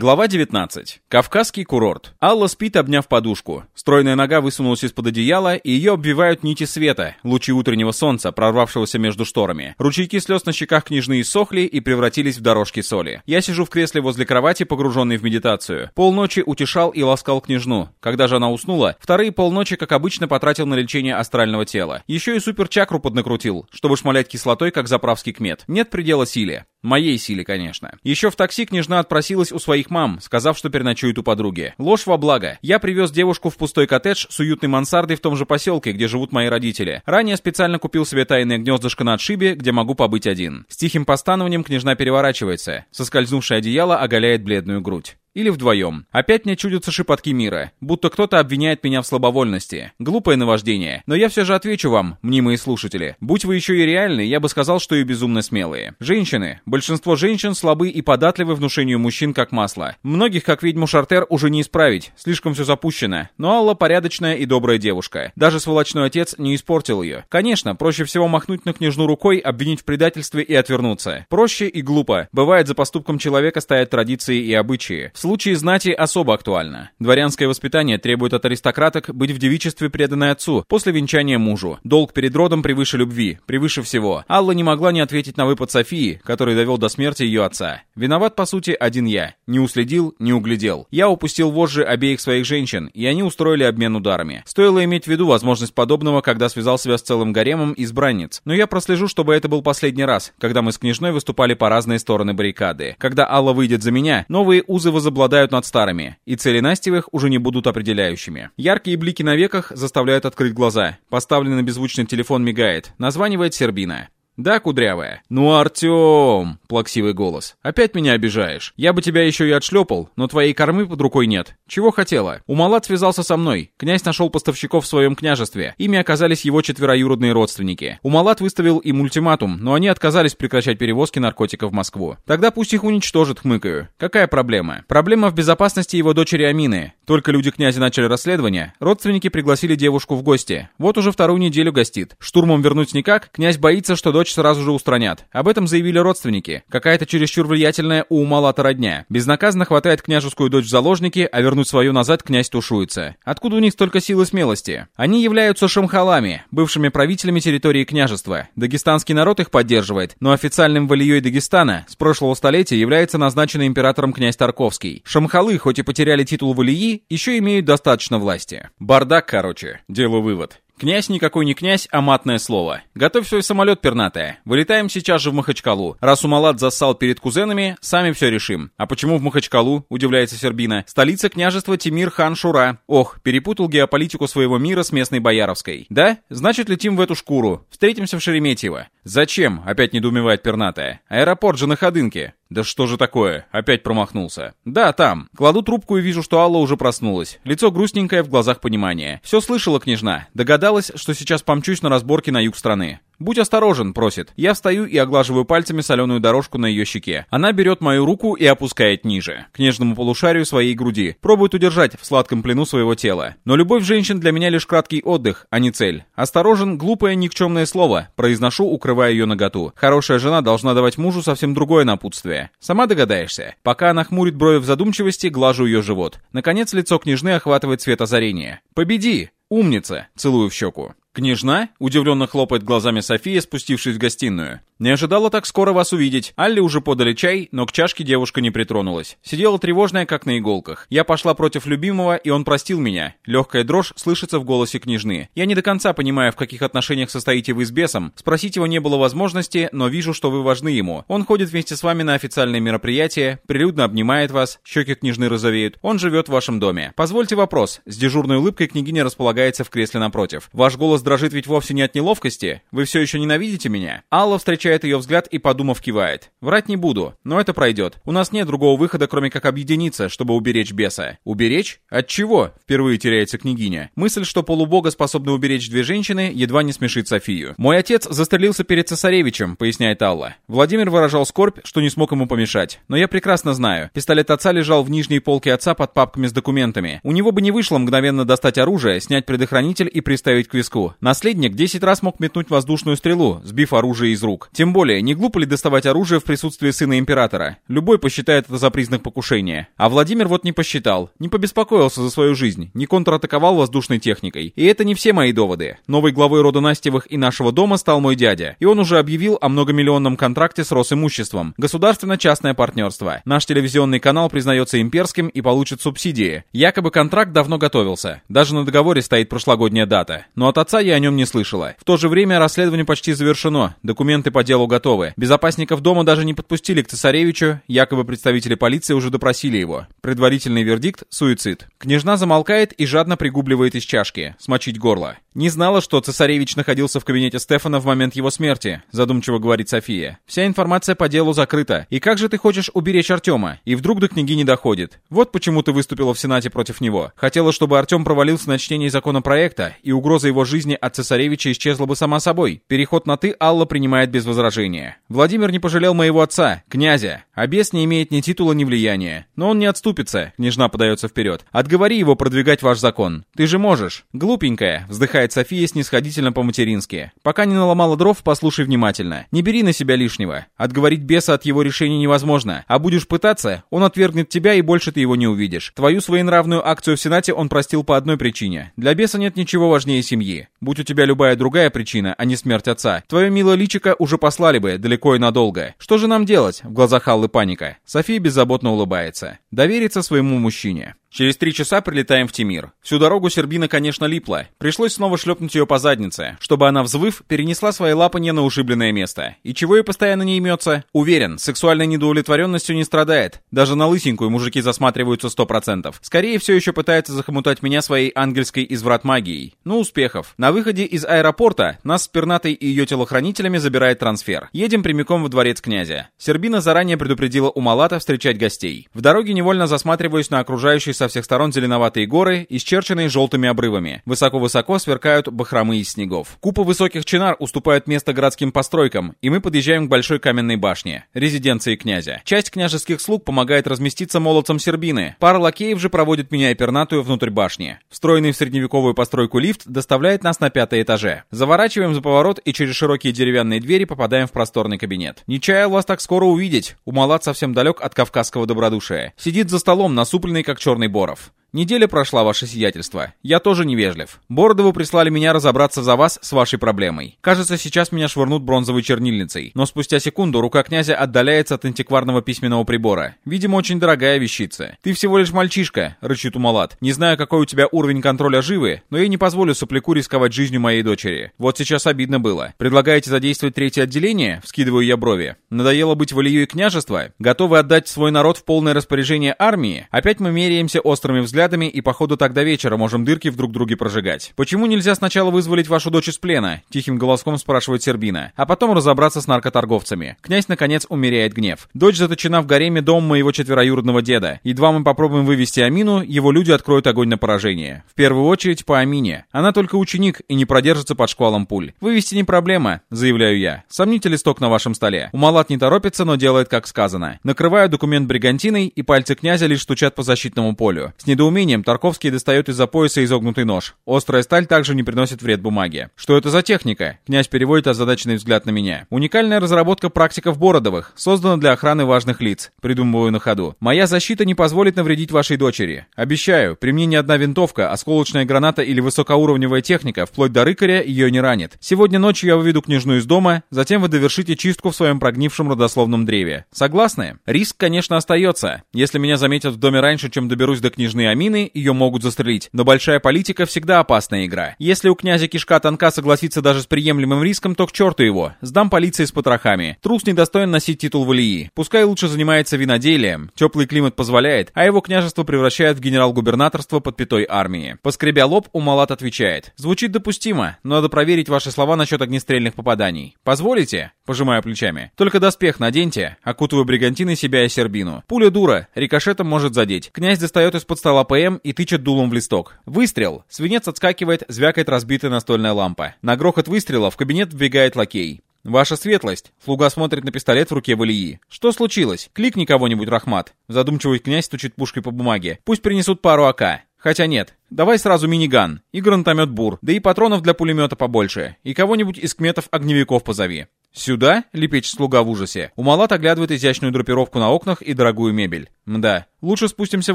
Глава 19. Кавказский курорт. Алла спит, обняв подушку. Стройная нога высунулась из-под одеяла, и ее обвивают нити света, лучи утреннего солнца, прорвавшегося между шторами. Ручейки слез на щеках княжны иссохли и превратились в дорожки соли. Я сижу в кресле возле кровати, погруженный в медитацию. Полночи утешал и ласкал княжну. Когда же она уснула, вторые полночи, как обычно, потратил на лечение астрального тела. Еще и суперчакру поднакрутил, чтобы шмалять кислотой, как заправский кмет. Нет предела силе. Моей силе, конечно. Еще в такси княжна отпросилась у своих мам, сказав, что переночует у подруги. Ложь во благо. Я привез девушку в пустой коттедж с уютной мансардой в том же поселке, где живут мои родители. Ранее специально купил себе тайное гнездышко на отшибе, где могу побыть один. С тихим постанованием княжна переворачивается. Соскользнувшее одеяло оголяет бледную грудь. Или вдвоем. Опять мне чудятся шепотки мира, будто кто-то обвиняет меня в слабовольности. Глупое наваждение. Но я все же отвечу вам, мнимые слушатели. Будь вы еще и реальны, я бы сказал, что и безумно смелые. Женщины. Большинство женщин слабы и податливы внушению мужчин как масло. Многих, как ведьму Шартер, уже не исправить. Слишком все запущено. Но Алла порядочная и добрая девушка. Даже сволочной отец не испортил ее. Конечно, проще всего махнуть на княжну рукой, обвинить в предательстве и отвернуться. Проще и глупо. Бывает, за поступком человека стоят традиции и обычаи. Случае знати особо актуально. Дворянское воспитание требует от аристократок быть в девичестве преданной отцу, после венчания мужу. Долг перед родом превыше любви, превыше всего. Алла не могла не ответить на выпад Софии, который довел до смерти ее отца. Виноват, по сути, один я. Не уследил, не углядел. Я упустил вожжи обеих своих женщин, и они устроили обмен ударами. Стоило иметь в виду возможность подобного, когда связал себя с целым гаремом избранниц. Но я прослежу, чтобы это был последний раз, когда мы с княжной выступали по разные стороны баррикады. Когда Алла выйдет за меня, новые узы возобладают возобладают над старыми, и цели Настевых уже не будут определяющими. Яркие блики на веках заставляют открыть глаза. Поставленный беззвучный телефон мигает. Названивает Сербина. «Да, кудрявая?» «Ну, Артем!» — плаксивый голос. «Опять меня обижаешь. Я бы тебя еще и отшлепал, но твоей кормы под рукой нет. Чего хотела?» Умалат связался со мной. Князь нашел поставщиков в своем княжестве. Ими оказались его четвероюродные родственники. Умалат выставил им ультиматум, но они отказались прекращать перевозки наркотиков в Москву. Тогда пусть их уничтожат, хмыкаю. Какая проблема? Проблема в безопасности его дочери Амины. Только люди князя начали расследование, родственники пригласили девушку в гости. Вот уже вторую неделю гостит. Штурмом вернуть никак, князь боится, что дочь сразу же устранят. Об этом заявили родственники. Какая-то чересчур влиятельная у Умалата родня. Безнаказанно хватает княжескую дочь в заложники, а вернуть свою назад князь тушуется. Откуда у них столько сил и смелости? Они являются шамхалами, бывшими правителями территории княжества. Дагестанский народ их поддерживает, но официальным валией Дагестана с прошлого столетия является назначенный императором князь Тарковский. Шамхалы, хоть и потеряли титул валии, еще имеют достаточно власти. Бардак, короче. Делаю вывод. Князь никакой не князь, а матное слово. Готовь свой самолет, пернатая. Вылетаем сейчас же в Махачкалу. Раз Умалат зассал перед кузенами, сами все решим. А почему в Махачкалу, удивляется Сербина. Столица княжества Тимир хан Шура. Ох, перепутал геополитику своего мира с местной Бояровской. Да? Значит, летим в эту шкуру. Встретимся в Шереметьево. Зачем? Опять недоумевает пернатая. Аэропорт же на Ходынке. Да что же такое? Опять промахнулся. Да, там. Кладу трубку и вижу, что Алла уже проснулась. Лицо грустненькое, в глазах понимание. Все слышала княжна. Догадалась, что сейчас помчусь на разборке на юг страны. «Будь осторожен», — просит. Я встаю и оглаживаю пальцами соленую дорожку на ее щеке. Она берет мою руку и опускает ниже, к нежному полушарию своей груди. Пробует удержать в сладком плену своего тела. Но любовь женщин для меня лишь краткий отдых, а не цель. «Осторожен» — глупое никчемное слово. Произношу, укрывая ее наготу. Хорошая жена должна давать мужу совсем другое напутствие. Сама догадаешься. Пока она хмурит брови в задумчивости, глажу ее живот. Наконец лицо княжны охватывает цвет озарения. «Победи!» «Умница!» — целую в щеку. «Княжна?» — удивленно хлопает глазами София, спустившись в гостиную. «Не ожидала так скоро вас увидеть. Алле уже подали чай, но к чашке девушка не притронулась. Сидела тревожная, как на иголках. Я пошла против любимого, и он простил меня. Легкая дрожь слышится в голосе княжны. Я не до конца понимаю, в каких отношениях состоите вы с бесом. Спросить его не было возможности, но вижу, что вы важны ему. Он ходит вместе с вами на официальные мероприятия, прилюдно обнимает вас, щеки княжны розовеют. Он живет в вашем доме. Позвольте вопрос. С дежурной улыбкой княгиня располагается в кресле напротив. Ваш голос дрожит ведь вовсе не от неловкости. Вы все еще ненавидите меня? Алла встречает ее взгляд и, подумав, кивает. Врать не буду, но это пройдет. У нас нет другого выхода, кроме как объединиться, чтобы уберечь беса. Уберечь? От чего? Впервые теряется княгиня. Мысль, что полубога способны уберечь две женщины, едва не смешит Софию. Мой отец застрелился перед цесаревичем, поясняет Алла. Владимир выражал скорбь, что не смог ему помешать. Но я прекрасно знаю. Пистолет отца лежал в нижней полке отца под папками с документами. У него бы не вышло мгновенно достать оружие, снять предохранитель и приставить к виску. Наследник 10 раз мог метнуть воздушную стрелу, сбив оружие из рук. Тем более, не глупо ли доставать оружие в присутствии сына императора? Любой посчитает это за признак покушения. А Владимир вот не посчитал, не побеспокоился за свою жизнь, не контратаковал воздушной техникой. И это не все мои доводы. Новой главой рода Настевых и нашего дома стал мой дядя. И он уже объявил о многомиллионном контракте с Росимуществом. Государственно-частное партнерство. Наш телевизионный канал признается имперским и получит субсидии. Якобы контракт давно готовился. Даже на договоре стоит прошлогодняя дата. Но от отца я о нем не слышала. В то же время расследование почти завершено. Документы по делу готовы. Безопасников дома даже не подпустили к цесаревичу. Якобы представители полиции уже допросили его. Предварительный вердикт – суицид. Княжна замолкает и жадно пригубливает из чашки. Смочить горло. Не знала, что цесаревич находился в кабинете Стефана в момент его смерти, задумчиво говорит София. Вся информация по делу закрыта. И как же ты хочешь уберечь Артема? И вдруг до книги не доходит. Вот почему ты выступила в Сенате против него. Хотела, чтобы Артем провалился на чтении законопроекта, и угроза его жизни от цесаревича исчезла бы сама собой. Переход на «ты» Алла принимает без возражения. Владимир не пожалел моего отца, князя. А бес не имеет ни титула, ни влияния. Но он не отступится, княжна подается вперед. Отговори его продвигать ваш закон. Ты же можешь. Глупенькая, вздыхает София снисходительно по-матерински. «Пока не наломала дров, послушай внимательно. Не бери на себя лишнего. Отговорить беса от его решения невозможно. А будешь пытаться, он отвергнет тебя и больше ты его не увидишь. Твою своенравную акцию в Сенате он простил по одной причине. Для беса нет ничего важнее семьи. Будь у тебя любая другая причина, а не смерть отца, твое милое личико уже послали бы, далеко и надолго. Что же нам делать?» В глазах Аллы паника. София беззаботно улыбается. Довериться своему мужчине. Через три часа прилетаем в Тимир. Всю дорогу Сербина, конечно, липла. Пришлось снова шлепнуть ее по заднице, чтобы она, взвыв, перенесла свои лапанья на ушибленное место. И чего ей постоянно не имется? Уверен, сексуальной недоудовлетворенностью не страдает. Даже на лысенькую мужики засматриваются сто процентов. Скорее, все еще пытается захомутать меня своей ангельской изврат магией. Ну, успехов. На выходе из аэропорта нас с Пернатой и ее телохранителями забирает трансфер. Едем прямиком в дворец князя. Сербина заранее предупредила у Малата встречать гостей. В дороге невольно засматриваюсь на окружающий со всех сторон зеленоватые горы, исчерченные желтыми обрывами. Высоко-высоко сверкают бахромы из снегов. Купа высоких чинар уступают место городским постройкам, и мы подъезжаем к большой каменной башне, резиденции князя. Часть княжеских слуг помогает разместиться молодцам Сербины. Пара лакеев же проводит меня и пернатую внутрь башни. Встроенный в средневековую постройку лифт доставляет нас на пятый этаже. Заворачиваем за поворот и через широкие деревянные двери попадаем в просторный кабинет. Не чаял вас так скоро увидеть. Умалат совсем далек от кавказского добродушия. Сидит за столом, насупленный как черный Боров. Неделя прошла, ваше сиятельство. Я тоже невежлив. Бородову прислали меня разобраться за вас с вашей проблемой. Кажется, сейчас меня швырнут бронзовой чернильницей. Но спустя секунду рука князя отдаляется от антикварного письменного прибора. Видимо, очень дорогая вещица. Ты всего лишь мальчишка, рычит Умалат. Не знаю, какой у тебя уровень контроля живы, но я не позволю сопляку рисковать жизнью моей дочери. Вот сейчас обидно было. Предлагаете задействовать третье отделение? Вскидываю я брови. Надоело быть волеей княжества? Готовы отдать свой народ в полное распоряжение армии? Опять мы меряемся острыми взглядами взглядами и походу так до вечера можем дырки в друг друге прожигать. Почему нельзя сначала вызволить вашу дочь из плена? Тихим голоском спрашивает Сербина. А потом разобраться с наркоторговцами. Князь наконец умеряет гнев. Дочь заточена в гареме дом моего четвероюродного деда. Едва мы попробуем вывести Амину, его люди откроют огонь на поражение. В первую очередь по Амине. Она только ученик и не продержится под шквалом пуль. Вывести не проблема, заявляю я. Сомните листок на вашем столе. Умалат не торопится, но делает как сказано. Накрываю документ бригантиной, и пальцы князя лишь стучат по защитному полю. С недоумением недоумением Тарковский достает из-за пояса изогнутый нож. Острая сталь также не приносит вред бумаге. «Что это за техника?» Князь переводит озадаченный взгляд на меня. «Уникальная разработка практиков Бородовых. Создана для охраны важных лиц». Придумываю на ходу. «Моя защита не позволит навредить вашей дочери. Обещаю, при мне не одна винтовка, осколочная граната или высокоуровневая техника, вплоть до рыкаря, ее не ранит. Сегодня ночью я выведу княжну из дома, затем вы довершите чистку в своем прогнившем родословном древе. Согласны? Риск, конечно, остается. Если меня заметят в доме раньше, чем доберусь до княжны Амины, ее могут застрелить. Но большая политика всегда опасная игра. Если у князя кишка тонка согласиться даже с приемлемым риском, то к черту его. Сдам полиции с потрохами. Трус недостоин носить титул валии. Пускай лучше занимается виноделием. Теплый климат позволяет, а его княжество превращает в генерал-губернаторство под пятой армии. Поскребя лоб, Умалат отвечает. Звучит допустимо, но надо проверить ваши слова насчет огнестрельных попаданий. Позволите? Пожимаю плечами. Только доспех наденьте. Окутываю бригантиной себя и сербину. Пуля дура. Рикошетом может задеть. Князь достает из-под стола ПМ и тычет дулом в листок. Выстрел. Свинец отскакивает, звякает разбитая настольная лампа. На грохот выстрела в кабинет вбегает лакей. «Ваша светлость!» Слуга смотрит на пистолет в руке Валии. «Что случилось? Кликни кого-нибудь, Рахмат!» Задумчивый князь стучит пушкой по бумаге. «Пусть принесут пару АК. Хотя нет, давай сразу миниган, и гранатомет Бур, да и патронов для пулемета побольше, и кого-нибудь из кметов огневиков позови. «Сюда?» — лепечет слуга в ужасе. Умалат оглядывает изящную драпировку на окнах и дорогую мебель. «Мда, лучше спустимся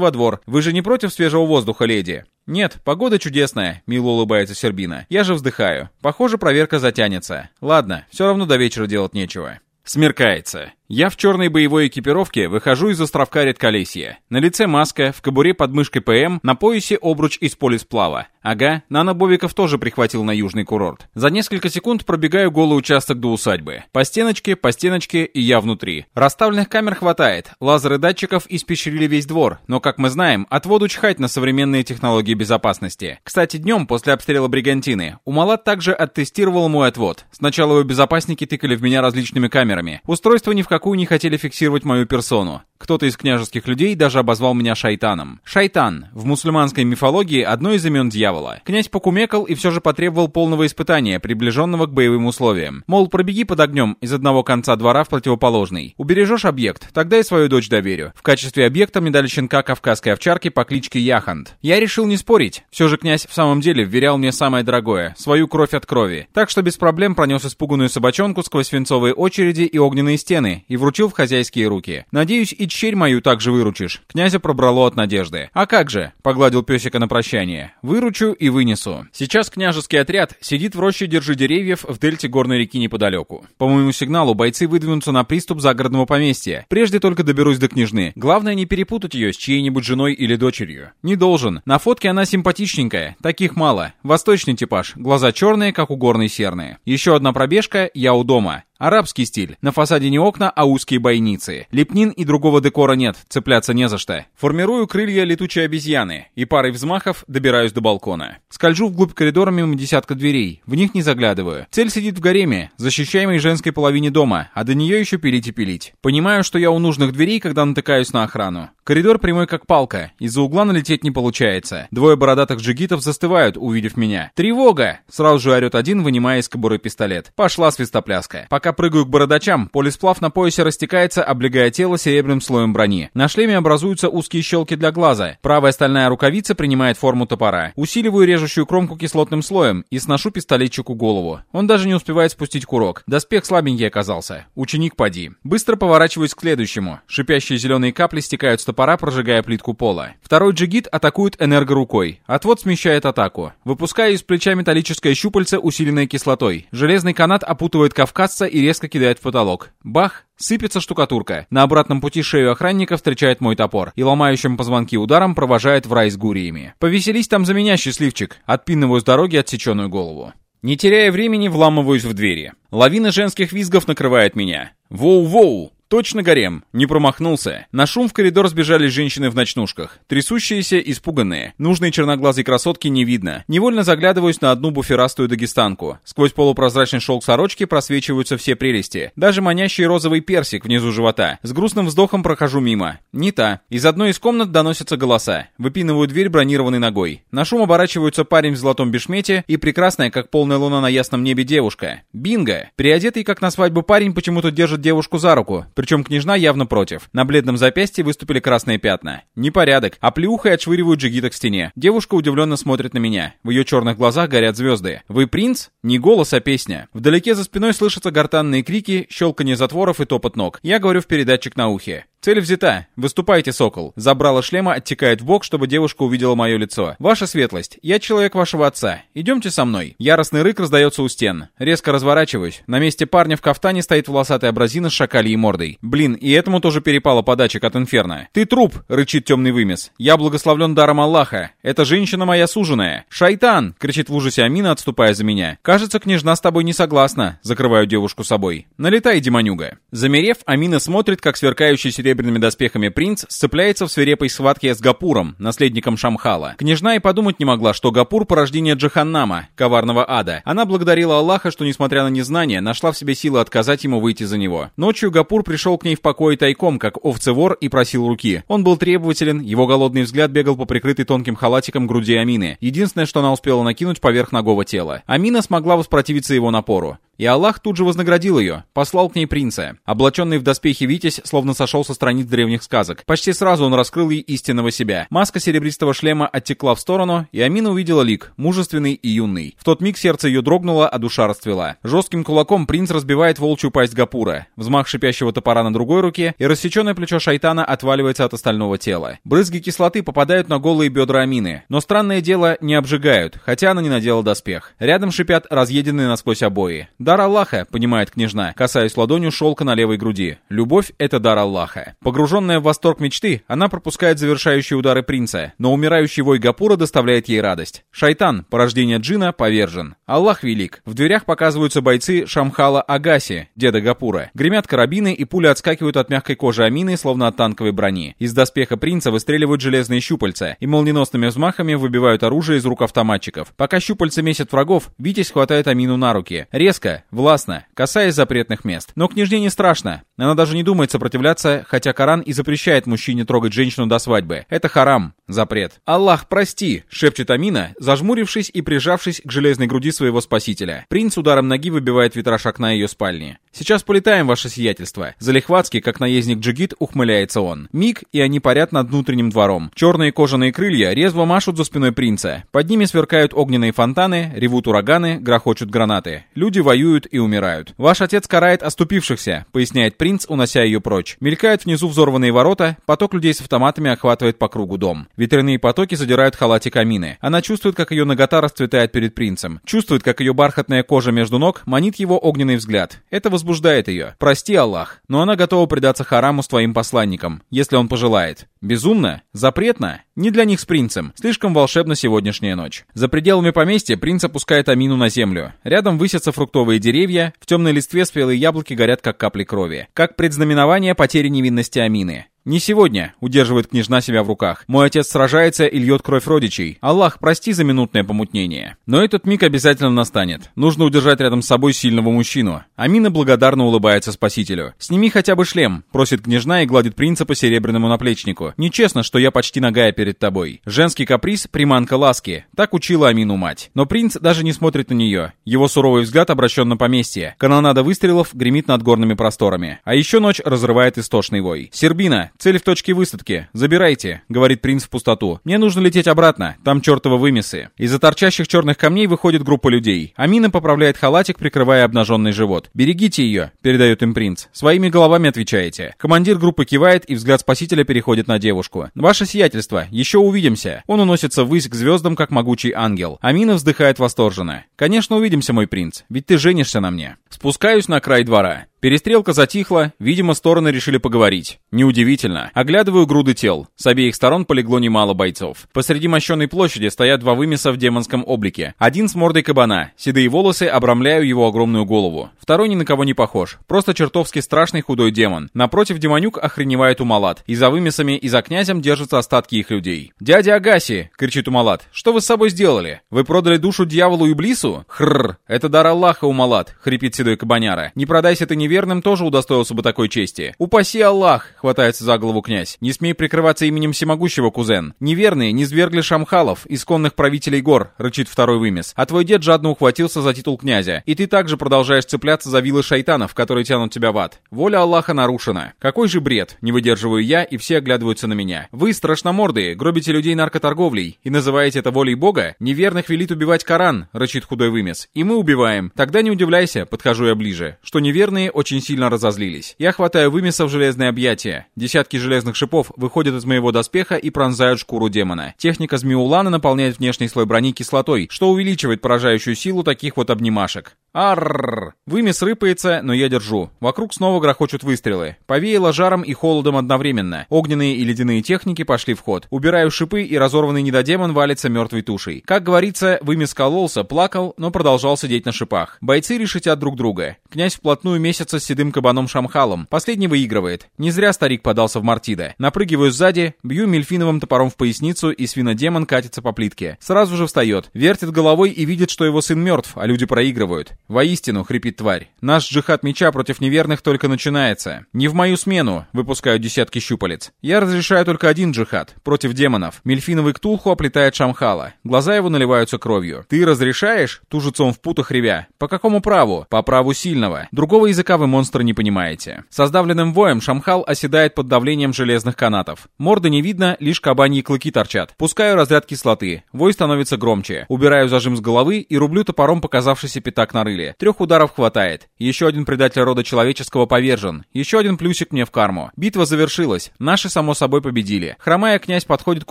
во двор. Вы же не против свежего воздуха, леди?» «Нет, погода чудесная», — мило улыбается Сербина. «Я же вздыхаю. Похоже, проверка затянется. Ладно, все равно до вечера делать нечего». Смеркается. Я в черной боевой экипировке выхожу из островка редколесья. На лице маска, в кобуре под мышкой ПМ, на поясе обруч из полисплава. Ага, Нана Бовиков тоже прихватил на южный курорт. За несколько секунд пробегаю голый участок до усадьбы. По стеночке, по стеночке и я внутри. Расставленных камер хватает. Лазеры датчиков испещрили весь двор. Но, как мы знаем, отводу чхать на современные технологии безопасности. Кстати, днем после обстрела Бригантины Умалат также оттестировал мой отвод. Сначала его безопасники тыкали в меня различными камерами. Устройство ни в какую не хотели фиксировать мою персону. Кто-то из княжеских людей даже обозвал меня шайтаном. Шайтан. В мусульманской мифологии одно из имен дьявола. Князь покумекал и все же потребовал полного испытания, приближенного к боевым условиям. Мол, пробеги под огнем из одного конца двора в противоположный. Убережешь объект, тогда и свою дочь доверю. В качестве объекта мне дали щенка кавказской овчарки по кличке Яхант. Я решил не спорить. Все же князь в самом деле вверял мне самое дорогое — свою кровь от крови. Так что без проблем пронес испуганную собачонку сквозь свинцовые очереди и огненные стены и вручил в хозяйские руки. Надеюсь, и черь мою также выручишь. Князя пробрало от надежды. А как же? Погладил песика на прощание. Выручу и вынесу. Сейчас княжеский отряд сидит в роще держи деревьев в дельте горной реки неподалеку. По моему сигналу бойцы выдвинутся на приступ загородного поместья. Прежде только доберусь до княжны. Главное не перепутать ее с чьей-нибудь женой или дочерью. Не должен. На фотке она симпатичненькая. Таких мало. Восточный типаж. Глаза черные, как у горной серны. Еще одна пробежка, я у дома. Арабский стиль. На фасаде не окна, а узкие бойницы. Лепнин и другого декора нет, цепляться не за что. Формирую крылья летучей обезьяны и парой взмахов добираюсь до балкона. Скольжу вглубь коридора мимо десятка дверей. В них не заглядываю. Цель сидит в гареме, защищаемой женской половине дома, а до нее еще пилить и пилить. Понимаю, что я у нужных дверей, когда натыкаюсь на охрану. Коридор прямой как палка. Из-за угла налететь не получается. Двое бородатых джигитов застывают, увидев меня. «Тревога!» Сразу же орет один, вынимая из кобуры пистолет. Пошла свистопляска. Пока прыгаю к бородачам, полисплав на поясе растекается, облегая тело серебряным слоем брони. На шлеме образуются узкие щелки для глаза. Правая стальная рукавица принимает форму топора. Усиливаю режущую кромку кислотным слоем и сношу пистолетчику голову. Он даже не успевает спустить курок. Доспех слабенький оказался. Ученик поди. Быстро поворачиваюсь к следующему. Шипящие зеленые капли стекают с топора, прожигая плитку пола. Второй джигит атакует энергорукой. Отвод смещает атаку. Выпускаю из плеча металлическое щупальце, усиленное кислотой. Железный канат опутывает кавказца резко кидает в потолок. Бах! Сыпется штукатурка. На обратном пути шею охранника встречает мой топор и ломающим позвонки ударом провожает в рай с гуриями. Повеселись там за меня, счастливчик. Отпинываю с дороги отсеченную голову. Не теряя времени, вламываюсь в двери. Лавина женских визгов накрывает меня. Воу-воу! Точно гарем. Не промахнулся. На шум в коридор сбежали женщины в ночнушках. Трясущиеся, испуганные. Нужной черноглазой красотки не видно. Невольно заглядываюсь на одну буферастую дагестанку. Сквозь полупрозрачный шелк сорочки просвечиваются все прелести. Даже манящий розовый персик внизу живота. С грустным вздохом прохожу мимо. Не та. Из одной из комнат доносятся голоса. Выпинываю дверь бронированной ногой. На шум оборачиваются парень в золотом бешмете и прекрасная, как полная луна на ясном небе девушка. Бинго! Приодетый, как на свадьбу парень, почему-то держит девушку за руку. Причем княжна явно против. На бледном запястье выступили красные пятна. Непорядок. А плюхой отшвыривают джигита к стене. Девушка удивленно смотрит на меня. В ее черных глазах горят звезды. «Вы принц?» Не голос, а песня. Вдалеке за спиной слышатся гортанные крики, щелканье затворов и топот ног. Я говорю в передатчик на ухе. Цель взята. Выступайте, сокол. Забрала шлема оттекает в бок, чтобы девушка увидела мое лицо. Ваша светлость, я человек вашего отца. Идемте со мной. Яростный рык раздается у стен. Резко разворачиваюсь. На месте парня в кафтане стоит волосатая бразина с шакалией мордой. Блин, и этому тоже перепало подачек от инферно. Ты труп, рычит темный вымес. Я благословлен даром Аллаха. Это женщина моя суженая. Шайтан, кричит в ужасе Амина, отступая за меня. Кажется, княжна с тобой не согласна. Закрываю девушку собой. Налетай, демонюга. Замерев, Амина смотрит, как сверкающий серебряный серебряными доспехами принц сцепляется в свирепой схватке с Гапуром, наследником Шамхала. Княжна и подумать не могла, что Гапур — порождение Джаханнама, коварного ада. Она благодарила Аллаха, что, несмотря на незнание, нашла в себе силы отказать ему выйти за него. Ночью Гапур пришел к ней в покое тайком, как овцевор, и просил руки. Он был требователен, его голодный взгляд бегал по прикрытой тонким халатиком груди Амины. Единственное, что она успела накинуть поверх ногого тела. Амина смогла воспротивиться его напору. И Аллах тут же вознаградил ее, послал к ней принца. Облаченный в доспехи Витязь словно сошел со страниц древних сказок. Почти сразу он раскрыл ей истинного себя. Маска серебристого шлема оттекла в сторону, и Амина увидела лик, мужественный и юный. В тот миг сердце ее дрогнуло, а душа расцвела. Жестким кулаком принц разбивает волчью пасть Гапура. Взмах шипящего топора на другой руке, и рассеченное плечо шайтана отваливается от остального тела. Брызги кислоты попадают на голые бедра Амины. Но странное дело, не обжигают, хотя она не надела доспех. Рядом шипят разъеденные насквозь обои. Дар Аллаха, понимает княжна, касаясь ладонью шелка на левой груди. Любовь — это дар Аллаха. Погруженная в восторг мечты, она пропускает завершающие удары принца, но умирающий вой Гапура доставляет ей радость. Шайтан, порождение джина, повержен. Аллах велик. В дверях показываются бойцы Шамхала Агаси, деда Гапура. Гремят карабины, и пули отскакивают от мягкой кожи Амины, словно от танковой брони. Из доспеха принца выстреливают железные щупальца, и молниеносными взмахами выбивают оружие из рук автоматчиков. Пока щупальца месят врагов, Витязь хватает Амину на руки. Резко, властно, касаясь запретных мест. Но княжне не страшно. Она даже не думает сопротивляться, хотя Коран и запрещает мужчине трогать женщину до свадьбы. Это харам, запрет. «Аллах, прости!» — шепчет Амина, зажмурившись и прижавшись к железной груди своего спасителя. Принц ударом ноги выбивает витраж окна ее спальни. «Сейчас полетаем, ваше сиятельство!» Залихватски, как наездник Джигит, ухмыляется он. Миг, и они парят над внутренним двором. Черные кожаные крылья резво машут за спиной принца. Под ними сверкают огненные фонтаны, ревут ураганы, грохочут гранаты. Люди воюют и умирают. «Ваш отец карает оступившихся», — поясняет принц, унося ее прочь. Мелькают внизу взорванные ворота, поток людей с автоматами охватывает по кругу дом. Ветряные потоки задирают халатик камины. Она чувствует, как ее нагота расцветает перед принцем. Чувствует, как ее бархатная кожа между ног манит его огненный взгляд. Это возбуждает ее. Прости, Аллах, но она готова предаться хараму с твоим посланником, если он пожелает. Безумно? Запретно? Не для них с принцем. Слишком волшебна сегодняшняя ночь. За пределами поместья принц опускает Амину на землю. Рядом высятся фруктовые деревья, в темной листве спелые яблоки горят как капли крови. Как предзнаменование потери невинности Амины. «Не сегодня», — удерживает княжна себя в руках. «Мой отец сражается и льет кровь родичей. Аллах, прости за минутное помутнение». Но этот миг обязательно настанет. Нужно удержать рядом с собой сильного мужчину. Амина благодарно улыбается спасителю. «Сними хотя бы шлем», — просит княжна и гладит принца по серебряному наплечнику. «Нечестно, что я почти нагая перед тобой. Женский каприз — приманка ласки». Так учила Амину мать. Но принц даже не смотрит на нее. Его суровый взгляд обращен на поместье. Канонада выстрелов гремит над горными просторами. А еще ночь разрывает истошный вой. «Сербина, Цель в точке высадки. Забирайте», — говорит принц в пустоту. «Мне нужно лететь обратно. Там чертовы вымесы». Из-за торчащих черных камней выходит группа людей. Амина поправляет халатик, прикрывая обнаженный живот. «Берегите ее», — передает им принц. «Своими головами отвечаете». Командир группы кивает, и взгляд спасителя переходит на девушку. «Ваше сиятельство, еще увидимся». Он уносится ввысь к звездам, как могучий ангел. Амина вздыхает восторженно. «Конечно, увидимся, мой принц. Ведь ты женишься на мне». Спускаюсь на край двора. Перестрелка затихла, видимо, стороны решили поговорить. Неудивительно. Оглядываю груды тел. С обеих сторон полегло немало бойцов. Посреди мощенной площади стоят два вымеса в демонском облике. Один с мордой кабана. Седые волосы обрамляют его огромную голову. Второй ни на кого не похож. Просто чертовски страшный худой демон. Напротив демонюк охреневает Умалат. И за вымесами, и за князем держатся остатки их людей. «Дядя Агаси!» — кричит Умалат. «Что вы с собой сделали? Вы продали душу дьяволу и Иблису?» «Хрррр! Это дар Аллаха, Умалат!» — хрипит седой кабаняра. «Не продайся ты не неверным тоже удостоился бы такой чести. «Упаси Аллах!» — хватается за голову князь. «Не смей прикрываться именем всемогущего, кузен. Неверные не свергли шамхалов, исконных правителей гор», — рычит второй вымес. «А твой дед жадно ухватился за титул князя. И ты также продолжаешь цепляться за вилы шайтанов, которые тянут тебя в ад. Воля Аллаха нарушена. Какой же бред!» Не выдерживаю я, и все оглядываются на меня. «Вы, страшномордые, гробите людей наркоторговлей и называете это волей Бога? Неверных велит убивать Коран», — рычит худой вымес. «И мы убиваем. Тогда не удивляйся», — подхожу я ближе, «что неверные очень сильно разозлились. Я хватаю вымеса в железное объятие. Десятки железных шипов выходят из моего доспеха и пронзают шкуру демона. Техника Змеулана наполняет внешний слой брони кислотой, что увеличивает поражающую силу таких вот обнимашек. Арррр! Вымес рыпается, но я держу. Вокруг снова грохочут выстрелы. Повеяло жаром и холодом одновременно. Огненные и ледяные техники пошли в ход. Убираю шипы, и разорванный недодемон валится мертвой тушей. Как говорится, вымес кололся, плакал, но продолжал сидеть на шипах. Бойцы решетят друг друга. Князь вплотную месяц носятся с седым кабаном Шамхалом. Последний выигрывает. Не зря старик подался в Мартида. Напрыгиваю сзади, бью мельфиновым топором в поясницу, и свинодемон катится по плитке. Сразу же встает, вертит головой и видит, что его сын мертв, а люди проигрывают. Воистину, хрипит тварь. Наш джихад меча против неверных только начинается. Не в мою смену, выпускаю десятки щупалец. Я разрешаю только один джихад, против демонов. Мельфиновый ктулху оплетает Шамхала. Глаза его наливаются кровью. Ты разрешаешь? Тужится он в путах ревя. По какому праву? По праву сильного. Другого языка вы, монстры, не понимаете. Со сдавленным воем Шамхал оседает под давлением железных канатов. Морды не видно, лишь кабаньи клыки торчат. Пускаю разряд кислоты. Вой становится громче. Убираю зажим с головы и рублю топором показавшийся пятак на рыле. Трех ударов хватает. Еще один предатель рода человеческого повержен. Еще один плюсик мне в карму. Битва завершилась. Наши, само собой, победили. Хромая князь подходит к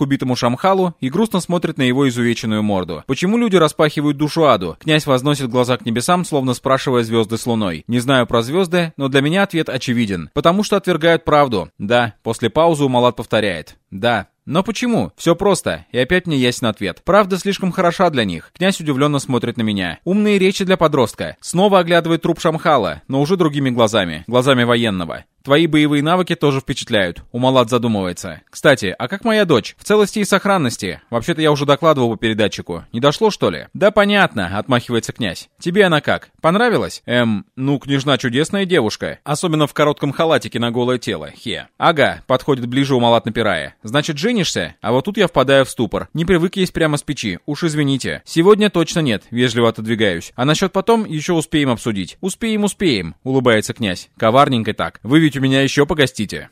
убитому Шамхалу и грустно смотрит на его изувеченную морду. Почему люди распахивают душу аду? Князь возносит глаза к небесам, словно спрашивая звезды с луной. Не знаю про звезды, но для меня ответ очевиден. Потому что отвергают правду. Да, после паузы Умалат повторяет. Да, но почему? Все просто. И опять мне ясен ответ. Правда слишком хороша для них. Князь удивленно смотрит на меня. Умные речи для подростка. Снова оглядывает труп Шамхала, но уже другими глазами. Глазами военного. Твои боевые навыки тоже впечатляют. Умалат задумывается. Кстати, а как моя дочь? В целости и сохранности. Вообще-то я уже докладывал по передатчику. Не дошло, что ли? Да понятно, отмахивается князь. Тебе она как? Понравилась? Эм, ну, княжна чудесная девушка. Особенно в коротком халатике на голое тело. Хе. Ага, подходит ближе Умалат напирая. Значит, женишься? А вот тут я впадаю в ступор. Не привык есть прямо с печи. Уж извините. Сегодня точно нет. Вежливо отодвигаюсь. А насчет потом еще успеем обсудить. Успеем, успеем. Улыбается князь. Коварненько так. Вы ведь у меня еще погостите.